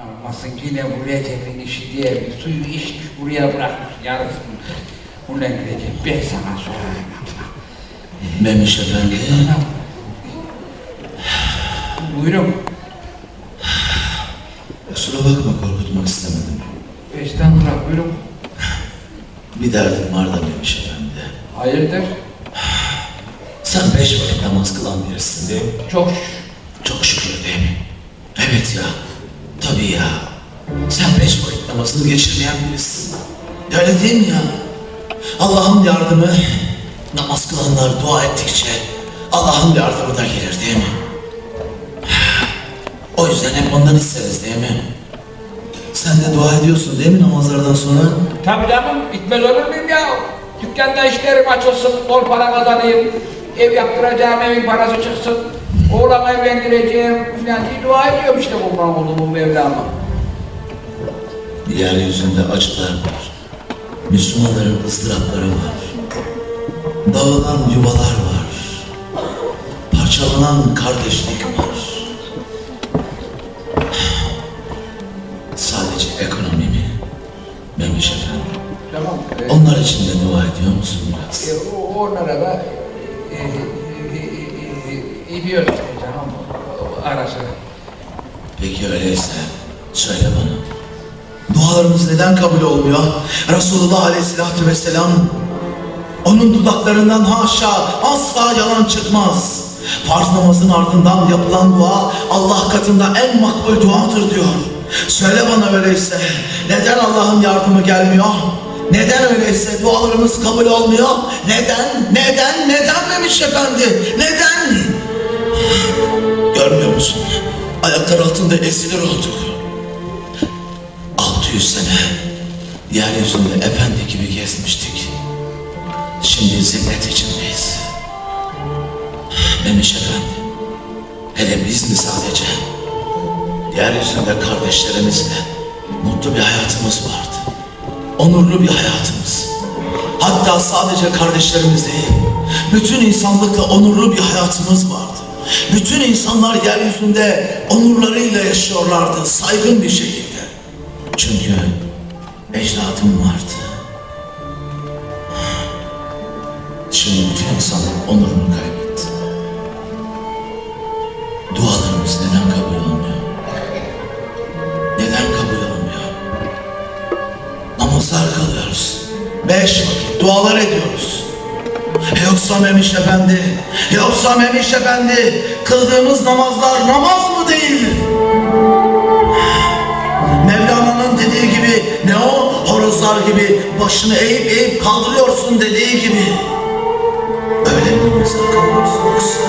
Almasın yine bu Recep'in işi diye bir suyu içmiş buraya bırakmış yarısını. Ulan Recep ben sana sorarım. Memiş Efendi. Buyurun. Kusura bakma korkutmak istemedim. Estağfurullah buyurun. Bir derdim var da Memiş Efendi. Hayırdır? Sen beş vakit namaz kılan birisin değil mi? Çok şükür. Çok şükür değil mi? Evet ya. Tabii ya. Sen beş vakit namazını geçirmeyen birisin. Öyle değil mi ya? Allah'ın yardımı namaz kılanlar dua ettikçe Allah'ın yardımı da gelir değil mi? O yüzden hep ondan isteriz değil mi? Sen de dua ediyorsun değil mi namazlardan sonra? Tabii canım gitmez olur muyum ya? Dükkanda işlerim açılsın, bol para kazanayım. Ev yaptıracağım, evin parası çıksın. Oğlan evlendireceğim falan diye dua ediyorum işte bu Mahmud'umun Mevlam'a. Yeryüzünde acılar var. Müslümanların ızdırapları var. Dağılan yuvalar var. Parçalanan kardeşlik var. Sadece ekonomi mi? Memiş efendim. Tamam. e, Onlar için de dua ediyor musun biraz? e, o- onlara da ediyoruz işte canım ara. Peki öyleyse söyle bana. Dualarımız neden kabul olmuyor? Resulullah Aleyhisselatü Vesselam onun dudaklarından haşa asla yalan çıkmaz. Farz namazın ardından yapılan dua Allah katında en makbul duadır diyor. Söyle bana öyleyse neden Allah'ın yardımı gelmiyor? Neden öyleyse dualarımız kabul olmuyor? Neden? Neden? Neden Memiş Efendi? Neden? Görmüyor musun? Ayaklar altında ezilir olduk. 600 sene yeryüzünde efendi gibi gezmiştik. Şimdi zillet içindeyiz. Memiş efendi, hele biz mi sadece? Yeryüzünde kardeşlerimizle mutlu bir hayatımız vardı. Onurlu bir hayatımız. Hatta sadece kardeşlerimiz değil, bütün insanlıkla onurlu bir hayatımız vardı. Bütün insanlar yeryüzünde onurlarıyla yaşıyorlardı, saygın bir şekilde. Çünkü ecdadım vardı. Şimdi bütün insanlık onurunu kaybetti. Dualarımız neden kabul olmuyor? Neden kabul olmuyor? Namazlar kılıyoruz. Beş vakit dualar ediyoruz. Yoksa Memiş Efendi, yoksa Memiş Efendi, kıldığımız namazlar namaz mı değil? Mevlana'nın dediği gibi, ne o? Horozlar gibi başını eğip eğip kaldırıyorsun dediği gibi. Öyle mi kılıyoruz yoksa?